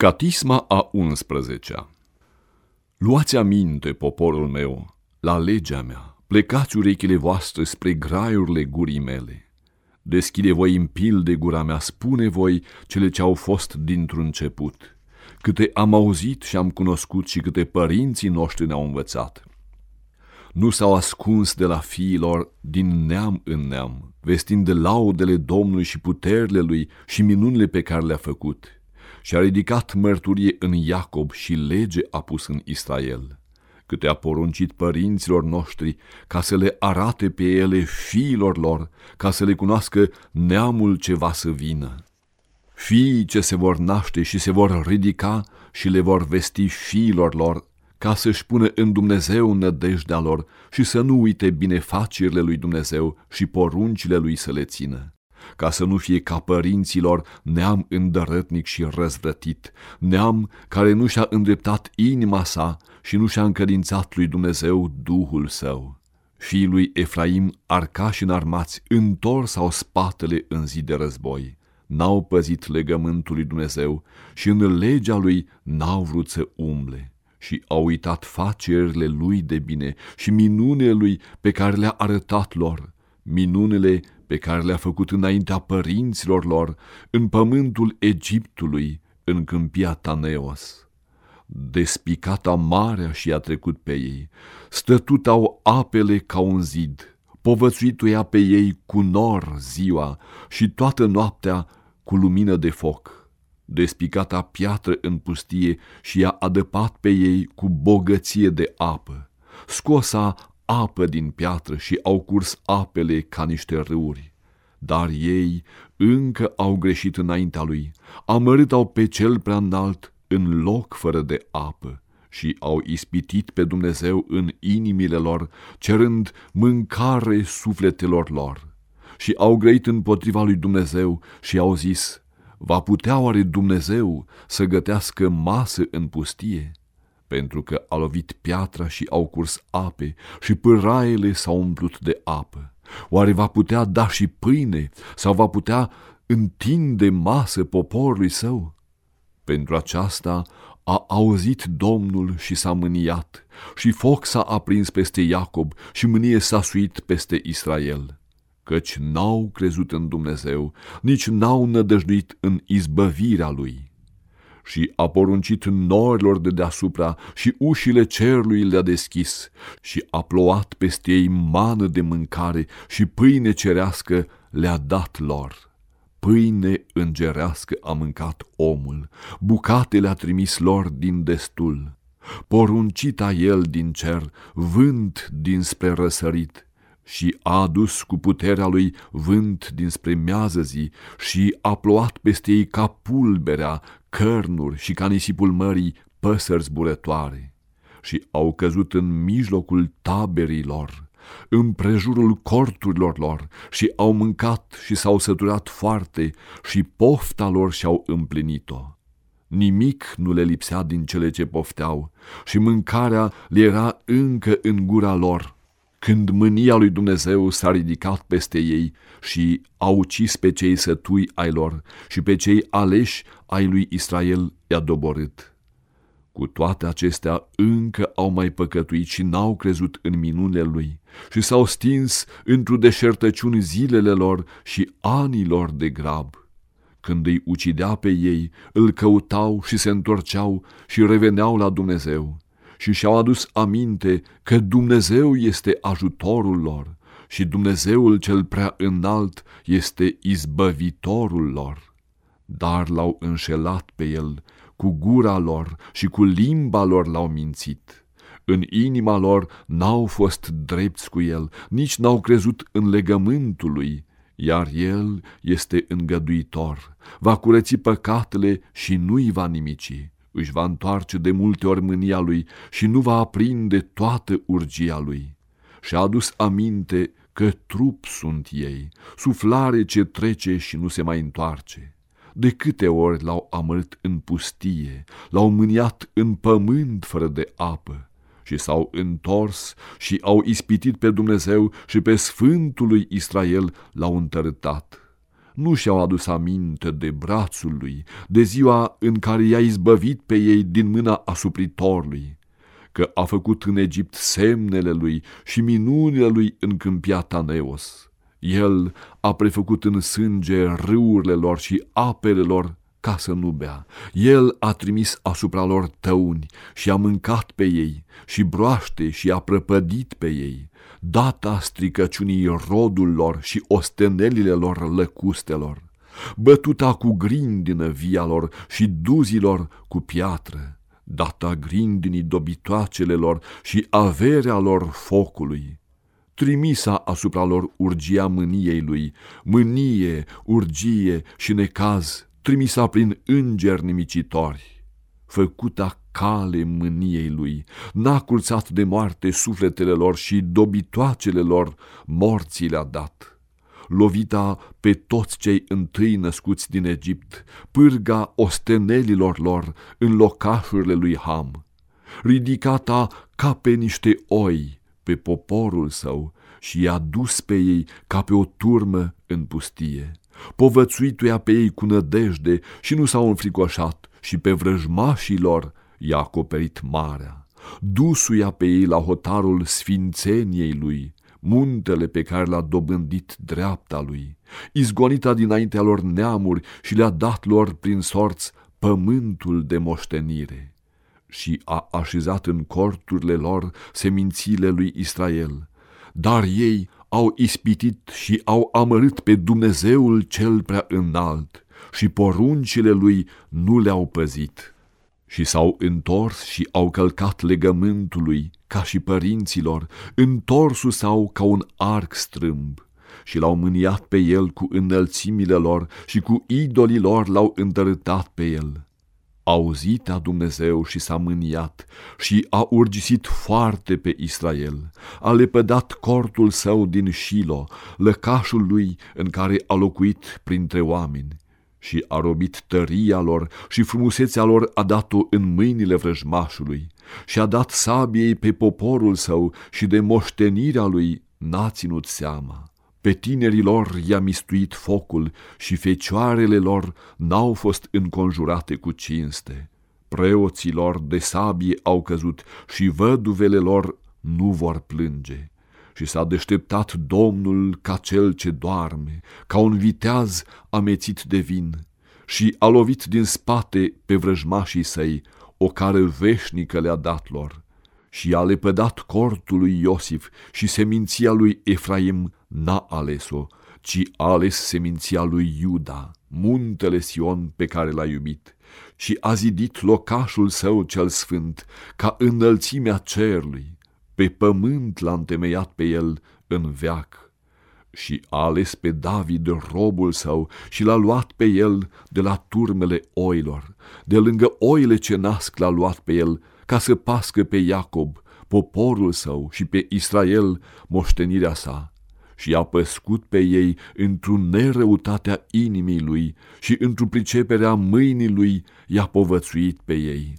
Catisma a 11-a Luați aminte, poporul meu, la legea mea, plecați urechile voastre spre graiurile gurii mele. Deschide voi în pil de gura mea, spune voi cele ce au fost dintr-un început, câte am auzit și am cunoscut și câte părinții noștri ne-au învățat. Nu s-au ascuns de la fiilor din neam în neam, vestind de laudele Domnului și puterile lui și minunile pe care le-a făcut – și a ridicat mărturie în Iacob și lege a pus în Israel, câte a poruncit părinților noștri ca să le arate pe ele fiilor lor, ca să le cunoască neamul ce va să vină. Fiii ce se vor naște și se vor ridica și le vor vesti fiilor lor, ca să-și pună în Dumnezeu nădejdea lor și să nu uite binefacirile lui Dumnezeu și poruncile lui să le țină ca să nu fie ca părinților neam îndărătnic și răzvrătit, neam care nu și-a îndreptat inima sa și nu și-a încărințat lui Dumnezeu Duhul său. Fiii lui Efraim, arcași înarmați, întors sau spatele în zi de război. N-au păzit legământul lui Dumnezeu și în legea lui n-au vrut să umble și au uitat facerile lui de bine și minunile lui pe care le-a arătat lor, minunile pe care le-a făcut înaintea părinților lor în pământul Egiptului, în câmpia Taneos. Despicata marea și a trecut pe ei, stătutau apele ca un zid, povățuituia pe ei cu nor ziua și toată noaptea cu lumină de foc. Despicata piatră în pustie și i-a adăpat pe ei cu bogăție de apă. Scosa apă din piatră și au curs apele ca niște râuri. Dar ei încă au greșit înaintea lui, amărât-au pe cel prea înalt în loc fără de apă și au ispitit pe Dumnezeu în inimile lor, cerând mâncare sufletelor lor. Și au grăit împotriva lui Dumnezeu și au zis, va putea oare Dumnezeu să gătească masă în pustie? Pentru că a lovit piatra și au curs ape și pâraiele s-au umplut de apă. Oare va putea da și pâine sau va putea întinde masă poporului său? Pentru aceasta a auzit Domnul și s-a mâniat și foc s-a aprins peste Iacob și mânie s-a suit peste Israel. Căci n-au crezut în Dumnezeu, nici n-au nădăjduit în izbăvirea lui și a poruncit norilor de deasupra și ușile cerului le-a deschis și a plouat peste ei mană de mâncare și pâine cerească le-a dat lor. Pâine îngerească a mâncat omul, bucate le-a trimis lor din destul. Poruncita el din cer, vânt dinspre răsărit, și a adus cu puterea lui vânt dinspre miază zi și a plouat peste ei ca pulberea, cărnuri și ca nisipul mării păsări zburătoare și au căzut în mijlocul taberilor, în prejurul corturilor lor și au mâncat și s-au săturat foarte și pofta lor și-au împlinit-o. Nimic nu le lipsea din cele ce pofteau și mâncarea le era încă în gura lor când mânia lui Dumnezeu s-a ridicat peste ei și a ucis pe cei sătui ai lor și pe cei aleși ai lui Israel i-a doborât. Cu toate acestea încă au mai păcătuit și n-au crezut în minunile lui și s-au stins într-o deșertăciuni zilele lor și anilor de grab. Când îi ucidea pe ei, îl căutau și se întorceau și reveneau la Dumnezeu și și-au adus aminte că Dumnezeu este ajutorul lor și Dumnezeul cel prea înalt este izbăvitorul lor. Dar l-au înșelat pe el, cu gura lor și cu limba lor l-au mințit. În inima lor n-au fost drepți cu el, nici n-au crezut în legământul lui, iar el este îngăduitor, va curăți păcatele și nu-i va nimici își va întoarce de multe ori mânia lui și nu va aprinde toată urgia lui. Și-a adus aminte că trup sunt ei, suflare ce trece și nu se mai întoarce. De câte ori l-au amărit în pustie, l-au mâniat în pământ fără de apă și s-au întors și au ispitit pe Dumnezeu și pe Sfântul lui Israel l-au întărătat nu și-au adus aminte de brațul lui, de ziua în care i-a izbăvit pe ei din mâna asupritorului, că a făcut în Egipt semnele lui și minunile lui în câmpia Taneos. El a prefăcut în sânge râurile lor și apele lor ca să nu bea. El a trimis asupra lor tăuni și a mâncat pe ei și broaște și a prăpădit pe ei, data stricăciunii rodul lor și ostenelile lor lăcustelor, bătuta cu grindină via lor și duzilor cu piatră, data grindinii dobitoacele lor și averea lor focului, trimisa asupra lor urgia mâniei lui, mânie, urgie și necaz, trimisa prin îngeri nimicitori, făcuta cale mâniei lui, n-a curțat de moarte sufletele lor și dobitoacele lor morții le-a dat. Lovita pe toți cei întâi născuți din Egipt, pârga ostenelilor lor în locașurile lui Ham, ridicata ca pe niște oi pe poporul său și i-a dus pe ei ca pe o turmă în pustie. Povățuituia pe ei cu nădejde și nu s-au înfricoșat și pe vrăjmașii lor i-a acoperit marea. Dusuia pe ei la hotarul sfințeniei lui, muntele pe care l-a dobândit dreapta lui, izgonita dinaintea lor neamuri și le-a dat lor prin sorți pământul de moștenire. Și a așezat în corturile lor semințiile lui Israel, dar ei au ispitit și au amărât pe Dumnezeul cel prea înalt și poruncile lui nu le-au păzit. Și s-au întors și au călcat legământului ca și părinților, întorsul sau ca un arc strâmb și l-au mâniat pe el cu înălțimile lor și cu idolii lor l-au întărâtat pe el auzit a Dumnezeu și s-a mâniat și a urgisit foarte pe Israel. A lepădat cortul său din Shilo, lăcașul lui în care a locuit printre oameni și a robit tăria lor și frumusețea lor a dat-o în mâinile vrăjmașului și a dat sabiei pe poporul său și de moștenirea lui n-a ținut seama. Pe tinerii lor i-a mistuit focul și fecioarele lor n-au fost înconjurate cu cinste. Preoții lor de sabie au căzut și văduvele lor nu vor plânge. Și s-a deșteptat Domnul ca cel ce doarme, ca un viteaz amețit de vin, și a lovit din spate pe vrăjmașii săi, o care veșnică le-a dat lor. Și a lepădat cortul lui Iosif și seminția lui Efraim n-a ales-o, ci a ales seminția lui Iuda, muntele Sion pe care l-a iubit, și a zidit locașul său cel sfânt ca înălțimea cerului, pe pământ l-a întemeiat pe el în veac și a ales pe David robul său și l-a luat pe el de la turmele oilor, de lângă oile ce nasc l-a luat pe el ca să pască pe Iacob, poporul său și pe Israel moștenirea sa și a păscut pe ei într-o nerăutatea inimii lui și într-o priceperea mâinii lui i-a povățuit pe ei.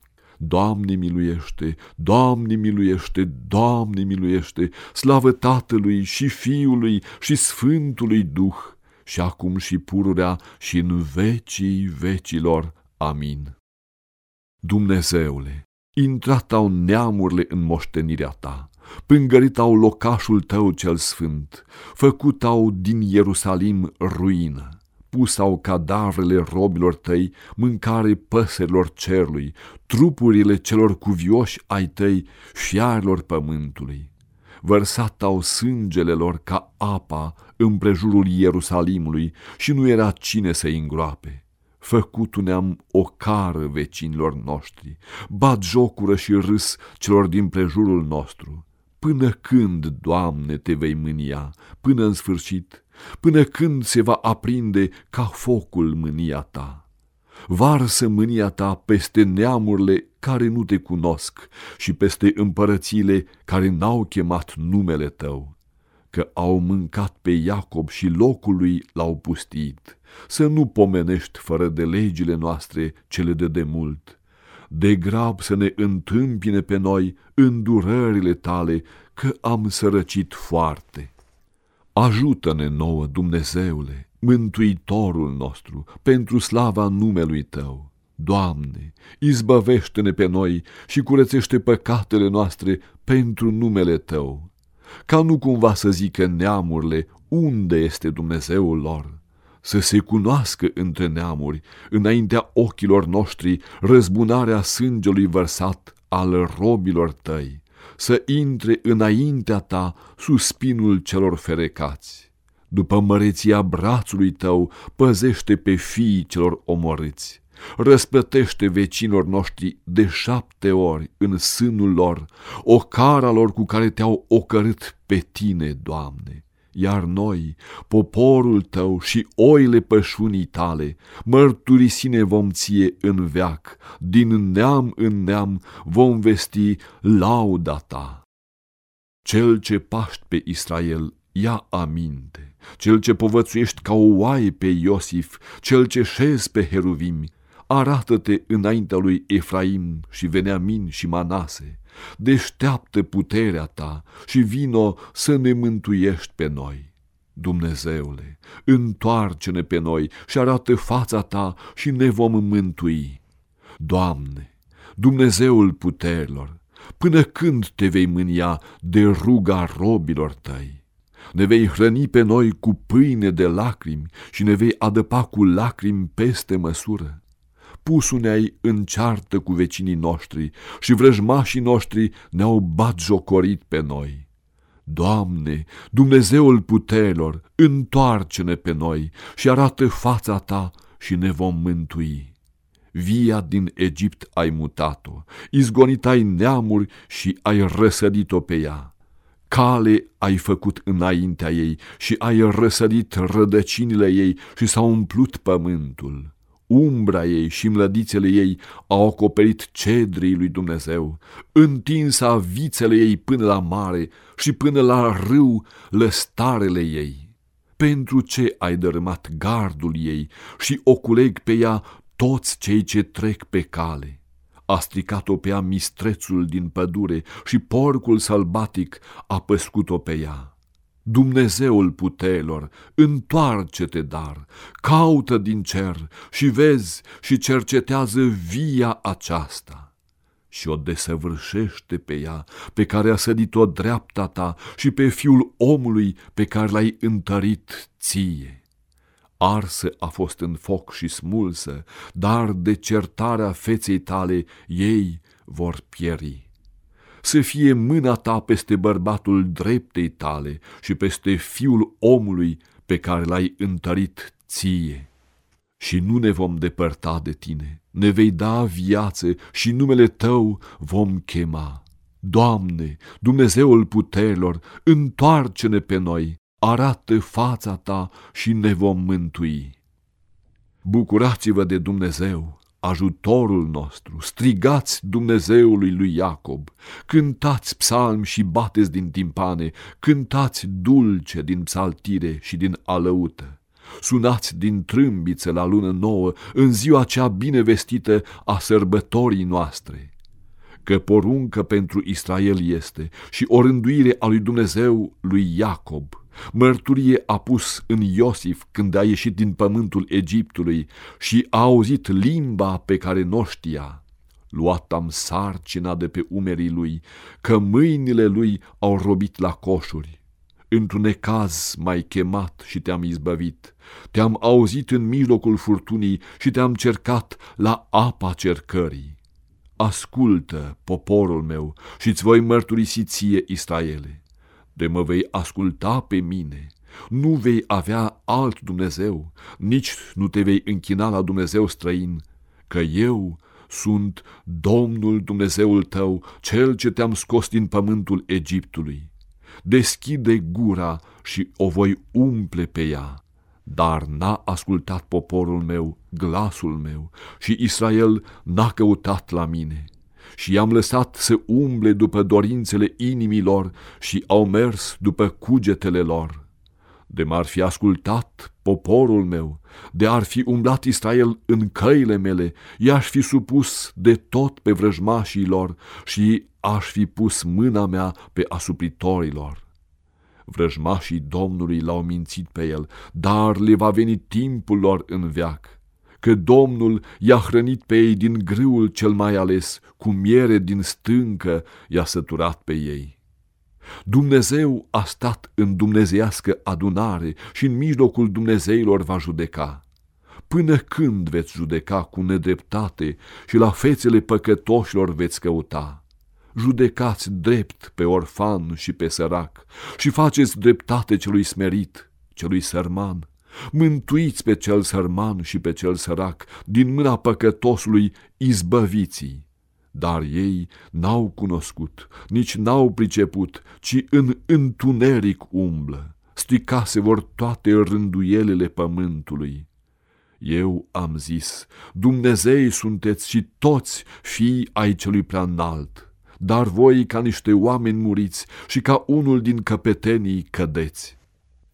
Doamne miluiește, Doamne miluiește, Doamne miluiește, slavă Tatălui și Fiului și Sfântului Duh, și acum și pururea și în vecii vecilor. Amin. Dumnezeule, intrat au neamurile în moștenirea ta, pângărit au locașul tău cel sfânt, făcut au din Ierusalim ruină pus au cadavrele robilor tăi, mâncare păsărilor cerului, trupurile celor cuvioși ai tăi, șiarilor pământului. Vărsat au sângele lor ca apa împrejurul Ierusalimului și nu era cine să-i îngroape. Făcut ne-am o cară vecinilor noștri, bat jocură și râs celor din prejurul nostru. Până când, Doamne, te vei mânia? Până în sfârșit? Până când se va aprinde ca focul mânia ta? varsă mânia ta peste neamurile care nu te cunosc și peste împărățiile care n-au chemat numele tău, că au mâncat pe Iacob și locul lui l-au pustit, să nu pomenești fără de legile noastre cele de demult, de grab să ne întâmpine pe noi îndurările tale, că am sărăcit foarte. Ajută-ne nouă, Dumnezeule, Mântuitorul nostru, pentru slava numelui Tău. Doamne, izbăvește-ne pe noi și curățește păcatele noastre pentru numele Tău, ca nu cumva să zică neamurile unde este Dumnezeul lor, să se cunoască între neamuri, înaintea ochilor noștri, răzbunarea sângelui vărsat al robilor Tăi, să intre înaintea Ta suspinul celor ferecați după măreția brațului tău, păzește pe fiii celor omorâți. Răsplătește vecinilor noștri de șapte ori în sânul lor o cara lor cu care te-au ocărât pe tine, Doamne. Iar noi, poporul tău și oile pășunii tale, mărturisine vom ție în veac, din neam în neam vom vesti lauda ta. Cel ce paști pe Israel ia aminte, cel ce povățuiești ca o oaie pe Iosif, cel ce șezi pe heruvimi, arată-te înaintea lui Efraim și Veneamin și Manase, deșteaptă puterea ta și vino să ne mântuiești pe noi. Dumnezeule, întoarce-ne pe noi și arată fața ta și ne vom mântui. Doamne, Dumnezeul puterilor, până când te vei mânia de ruga robilor tăi? ne vei hrăni pe noi cu pâine de lacrimi și ne vei adăpa cu lacrimi peste măsură. Pusu-ne-ai în ceartă cu vecinii noștri și vrăjmașii noștri ne-au batjocorit pe noi. Doamne, Dumnezeul puterilor, întoarce-ne pe noi și arată fața Ta și ne vom mântui. Via din Egipt ai mutat-o, izgonit ai neamuri și ai răsădit-o pe ea cale ai făcut înaintea ei și ai răsărit rădăcinile ei și s-a umplut pământul. Umbra ei și mlădițele ei au acoperit cedrii lui Dumnezeu, întinsa vițele ei până la mare și până la râu lăstarele ei. Pentru ce ai dărâmat gardul ei și oculeg pe ea toți cei ce trec pe cale? a stricat-o pe ea mistrețul din pădure și porcul sălbatic a păscut-o pe ea. Dumnezeul puteilor, întoarce-te dar, caută din cer și vezi și cercetează via aceasta și o desăvârșește pe ea, pe care a sădit-o dreapta ta și pe fiul omului pe care l-ai întărit ție arsă a fost în foc și smulsă, dar de certarea feței tale ei vor pieri. Să fie mâna ta peste bărbatul dreptei tale și peste fiul omului pe care l-ai întărit ție. Și nu ne vom depărta de tine, ne vei da viață și numele tău vom chema. Doamne, Dumnezeul puterilor, întoarce-ne pe noi, arată fața ta și ne vom mântui. Bucurați-vă de Dumnezeu, ajutorul nostru, strigați Dumnezeului lui Iacob, cântați psalmi și bateți din timpane, cântați dulce din psaltire și din alăută. Sunați din trâmbiță la lună nouă în ziua cea binevestită a sărbătorii noastre că poruncă pentru Israel este și o rânduire a lui Dumnezeu lui Iacob. Mărturie a pus în Iosif când a ieșit din pământul Egiptului și a auzit limba pe care nu știa. Luat am sarcina de pe umerii lui, că mâinile lui au robit la coșuri. Într-un necaz m-ai chemat și te-am izbăvit. Te-am auzit în mijlocul furtunii și te-am cercat la apa cercării. Ascultă, poporul meu, și îți voi mărturisi ție, Israele. De mă vei asculta pe mine, nu vei avea alt Dumnezeu, nici nu te vei închina la Dumnezeu străin, că eu sunt Domnul Dumnezeul tău, cel ce te-am scos din pământul Egiptului. Deschide gura și o voi umple pe ea dar n-a ascultat poporul meu glasul meu și Israel n-a căutat la mine. Și i-am lăsat să umble după dorințele inimilor și au mers după cugetele lor. De m-ar fi ascultat poporul meu, de ar fi umblat Israel în căile mele, i-aș fi supus de tot pe vrăjmașii lor și aș fi pus mâna mea pe asupritorilor. Vrăjmașii Domnului l-au mințit pe el, dar le va veni timpul lor în veac, că Domnul i-a hrănit pe ei din grâul cel mai ales, cu miere din stâncă i-a săturat pe ei. Dumnezeu a stat în dumnezeiască adunare și în mijlocul Dumnezeilor va judeca. Până când veți judeca cu nedreptate și la fețele păcătoșilor veți căuta? Judecați drept pe orfan și pe sărac și faceți dreptate celui smerit, celui sărman. Mântuiți pe cel sărman și pe cel sărac, din mâna păcătosului izbăviții dar ei n-au cunoscut, nici n-au priceput, ci în întuneric umblă. Stricase vor toate rânduielele pământului. Eu am zis, Dumnezei sunteți și toți fii ai celui prea înalt, dar voi ca niște oameni muriți și ca unul din căpetenii cădeți.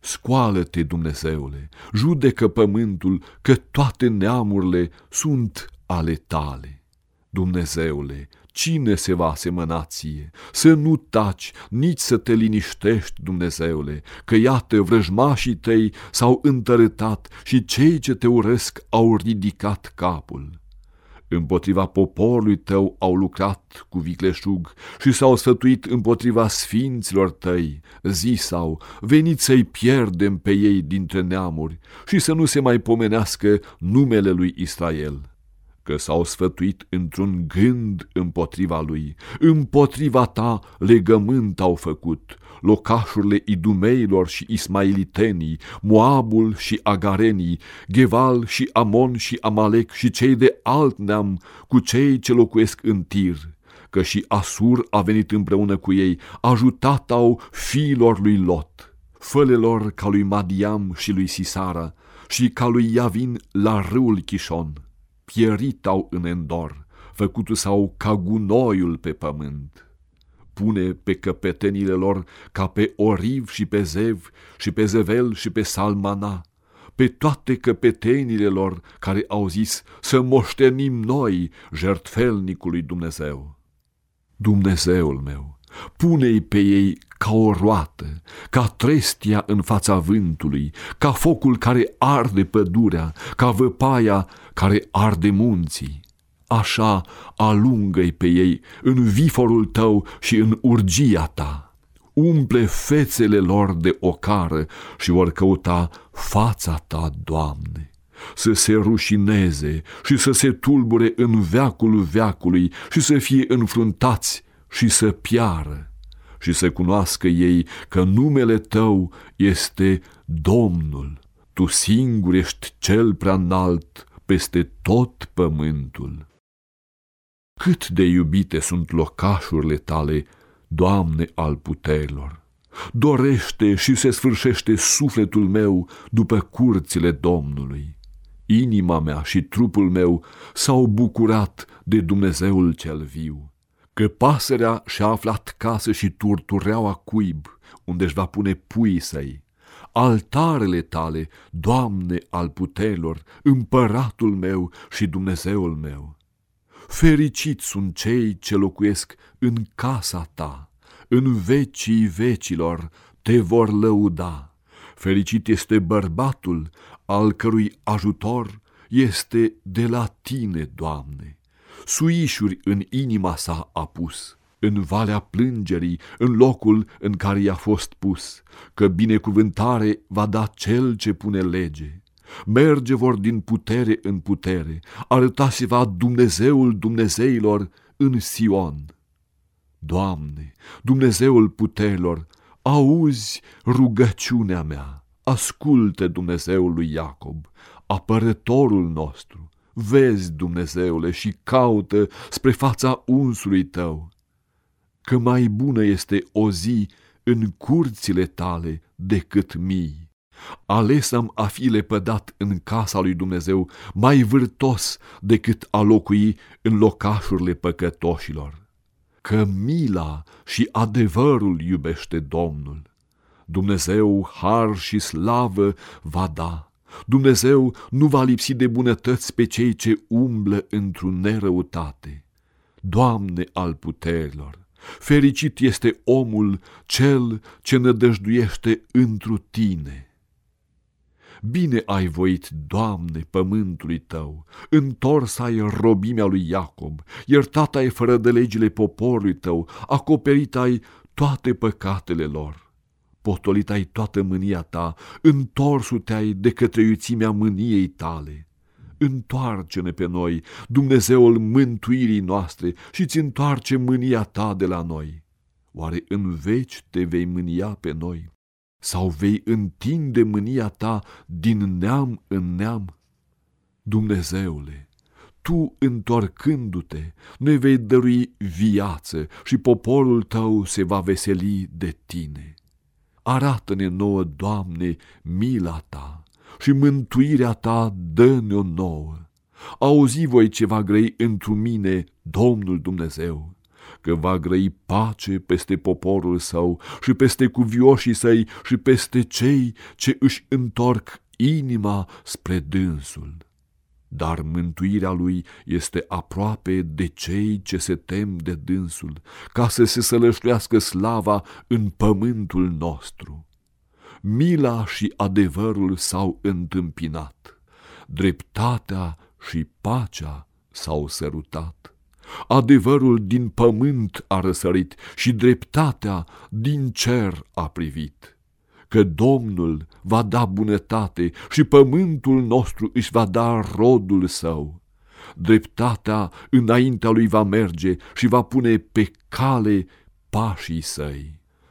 Scoală-te, Dumnezeule, judecă pământul, că toate neamurile sunt ale tale. Dumnezeule, cine se va asemăna ție? Să nu taci, nici să te liniștești, Dumnezeule, că iată vrăjmașii tăi s-au întărătat și cei ce te urăsc au ridicat capul. Împotriva poporului tău au lucrat cu vicleșug și s-au sfătuit împotriva sfinților tăi. Zisau, veniți să-i pierdem pe ei dintre neamuri și să nu se mai pomenească numele lui Israel că s-au sfătuit într-un gând împotriva lui, împotriva ta legământ au făcut, locașurile idumeilor și ismailitenii, Moabul și Agarenii, Geval și Amon și Amalek și cei de alt neam, cu cei ce locuiesc în tir, că și Asur a venit împreună cu ei, ajutat au fiilor lui Lot, fălelor ca lui Madiam și lui Sisara, și ca lui Iavin la râul Chishon pieritau în endor, făcutu sau ca gunoiul pe pământ. Pune pe căpetenile lor ca pe Oriv și pe Zev și pe Zevel și pe Salmana, pe toate căpetenile lor care au zis să moștenim noi jertfelnicului Dumnezeu. Dumnezeul meu, Pune-i pe ei ca o roată, ca trestia în fața vântului, ca focul care arde pădurea, ca văpaia care arde munții. Așa alungă-i pe ei în viforul tău și în urgia ta. Umple fețele lor de ocară și vor căuta fața ta, Doamne să se rușineze și să se tulbure în veacul veacului și să fie înfruntați și să piară și să cunoască ei că numele tău este Domnul, tu singur ești cel prea înalt peste tot pământul. Cât de iubite sunt locașurile tale, Doamne al puterilor! Dorește și se sfârșește sufletul meu după curțile Domnului. Inima mea și trupul meu s-au bucurat de Dumnezeul cel viu că pasărea și-a aflat casă și turtureaua cuib, unde își va pune puii săi. Altarele tale, Doamne al puterilor, împăratul meu și Dumnezeul meu. Fericiți sunt cei ce locuiesc în casa ta, în vecii vecilor te vor lăuda. Fericit este bărbatul al cărui ajutor este de la tine, Doamne suișuri în inima sa a pus, în valea plângerii, în locul în care i-a fost pus, că binecuvântare va da cel ce pune lege. Merge vor din putere în putere, arăta se va Dumnezeul Dumnezeilor în Sion. Doamne, Dumnezeul puterilor, auzi rugăciunea mea, asculte Dumnezeul lui Iacob, apărătorul nostru, vezi, Dumnezeule, și caută spre fața unsului tău, că mai bună este o zi în curțile tale decât mii. Alesam a fi lepădat în casa lui Dumnezeu mai vârtos decât a locui în locașurile păcătoșilor. Că mila și adevărul iubește Domnul. Dumnezeu har și slavă va da. Dumnezeu nu va lipsi de bunătăți pe cei ce umblă într-un nerăutate. Doamne al puterilor, fericit este omul cel ce nădăjduiește întru tine. Bine ai voit, Doamne, pământului tău, întors ai robimea lui Iacob, iertat ai fără de legile poporului tău, acoperit ai toate păcatele lor. Potolit ai toată mânia ta, întorsul te-ai de către iuțimea mâniei tale. Întoarce-ne pe noi, Dumnezeul mântuirii noastre, și ți întoarce mânia ta de la noi. Oare în veci te vei mânia pe noi? sau vei întinde mânia ta din neam în neam? Dumnezeule, tu, întorcându-te, ne vei dărui viață și poporul tău se va veseli de tine. Arată-ne nouă, Doamne, mila ta și mântuirea ta dă-ne-o nouă. Auzi voi ce va grăi întru mine, Domnul Dumnezeu că va grăi pace peste poporul său și peste cuvioșii săi și peste cei ce își întorc inima spre dânsul. Dar mântuirea lui este aproape de cei ce se tem de dânsul, ca să se sălășluiască slava în pământul nostru. Mila și adevărul s-au întâmpinat, dreptatea și pacea s-au sărutat. Adevărul din pământ a răsărit și dreptatea din cer a privit. Că Domnul va da bunătate și pământul nostru își va da rodul său. Dreptatea înaintea lui va merge și va pune pe cale pașii săi.